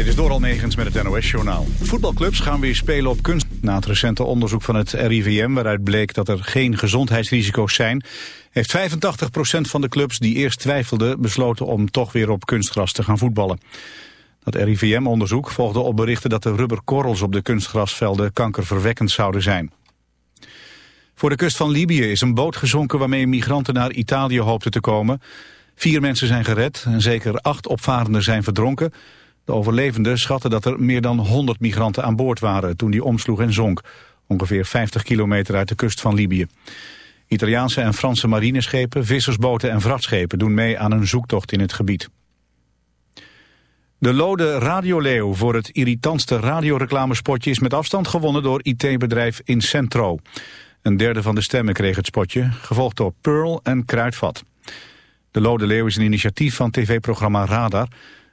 Dit is door Almegens met het NOS-journaal. Voetbalclubs gaan weer spelen op kunst. Na het recente onderzoek van het RIVM, waaruit bleek dat er geen gezondheidsrisico's zijn... heeft 85% van de clubs die eerst twijfelden besloten om toch weer op kunstgras te gaan voetballen. Dat RIVM-onderzoek volgde op berichten dat de rubberkorrels op de kunstgrasvelden kankerverwekkend zouden zijn. Voor de kust van Libië is een boot gezonken waarmee migranten naar Italië hoopten te komen. Vier mensen zijn gered en zeker acht opvarenden zijn verdronken... De overlevenden schatten dat er meer dan 100 migranten aan boord waren toen die omsloeg en zonk. Ongeveer 50 kilometer uit de kust van Libië. Italiaanse en Franse marineschepen, vissersboten en vrachtschepen doen mee aan een zoektocht in het gebied. De Lode Radioleeuw voor het irritantste radioreclamespotje is met afstand gewonnen door IT-bedrijf Incentro. Een derde van de stemmen kreeg het spotje, gevolgd door Pearl en Kruidvat. De Lode Leeuw is een initiatief van tv-programma Radar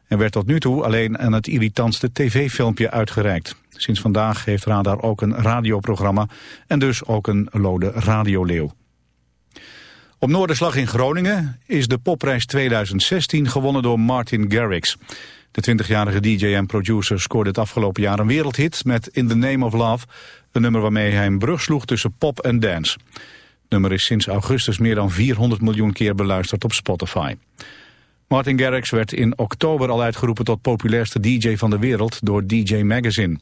en werd tot nu toe alleen aan het irritantste tv-filmpje uitgereikt. Sinds vandaag heeft Radar ook een radioprogramma en dus ook een Lode Radioleeuw. Op Noorderslag in Groningen is de popprijs 2016 gewonnen door Martin Garrix. De 20-jarige DJ en producer scoorde het afgelopen jaar een wereldhit met In the Name of Love, een nummer waarmee hij een brug sloeg tussen pop en dance. Het nummer is sinds augustus meer dan 400 miljoen keer beluisterd op Spotify. Martin Garrix werd in oktober al uitgeroepen tot populairste DJ van de wereld door DJ Magazine.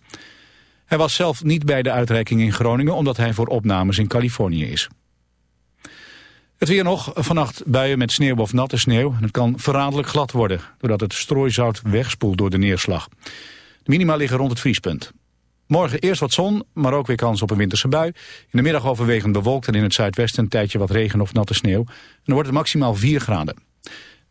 Hij was zelf niet bij de uitreiking in Groningen omdat hij voor opnames in Californië is. Het weer nog, vannacht buien met sneeuw of natte sneeuw. Het kan verraderlijk glad worden, doordat het strooizout wegspoelt door de neerslag. De minima liggen rond het vriespunt. Morgen eerst wat zon, maar ook weer kans op een winterse bui. In de middag overwegend bewolkt en in het zuidwesten een tijdje wat regen of natte sneeuw. En dan wordt het maximaal 4 graden.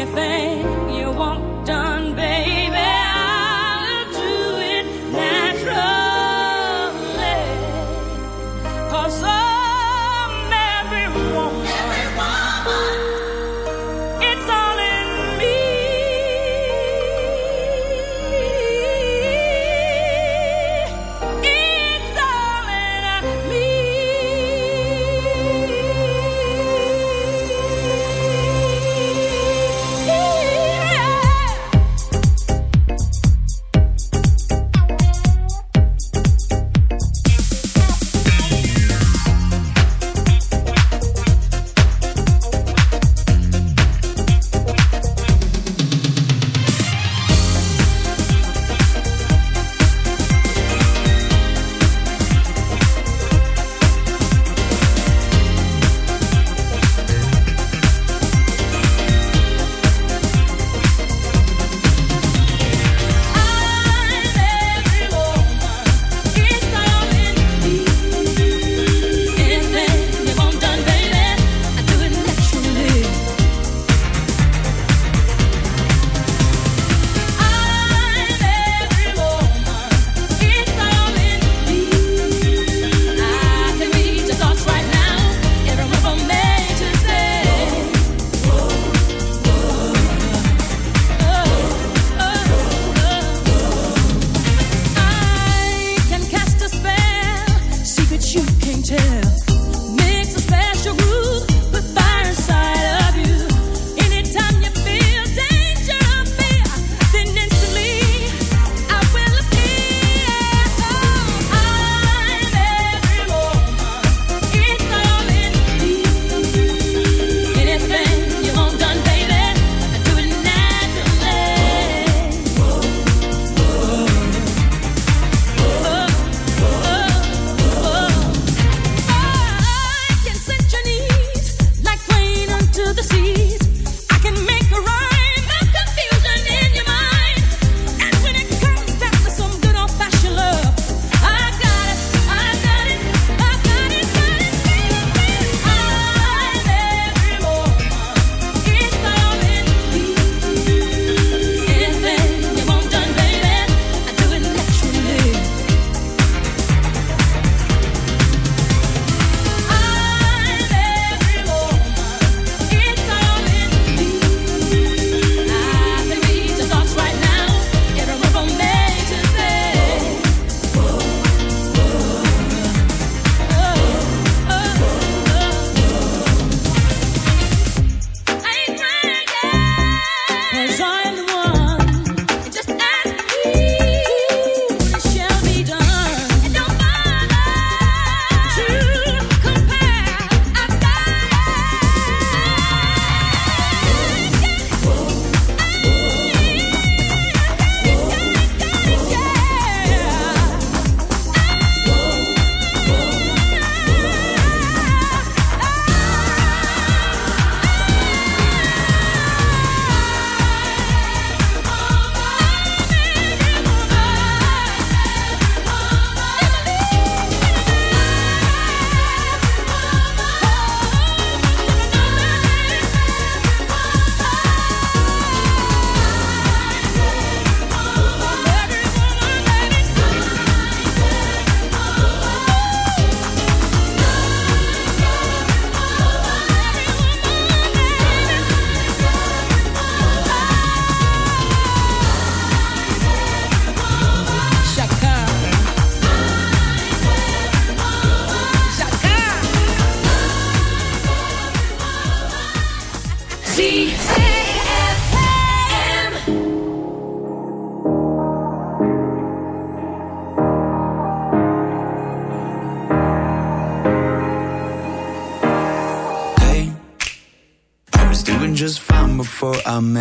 Anything.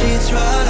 sheets right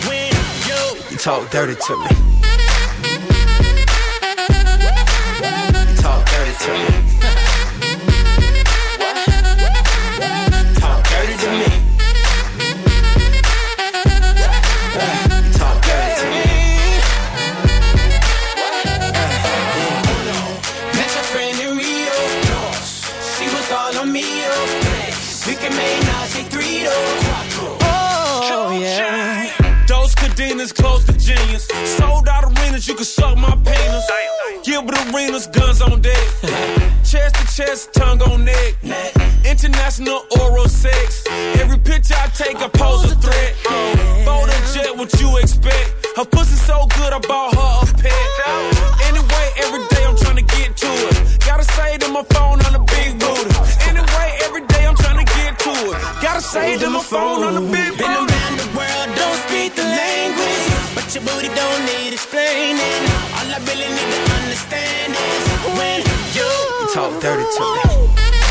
you talk dirty to me. On chest to chest, tongue on neck. International oral sex. Every picture I take, I pose a threat. Bold and jet, what you expect? Her pussy so good, I bought her a pet. Anyway, every day I'm trying to get to it. Gotta say to my phone on the big booty. Anyway, every day I'm trying to get to it. Gotta say to my phone on the big booty. Talk dirty to me.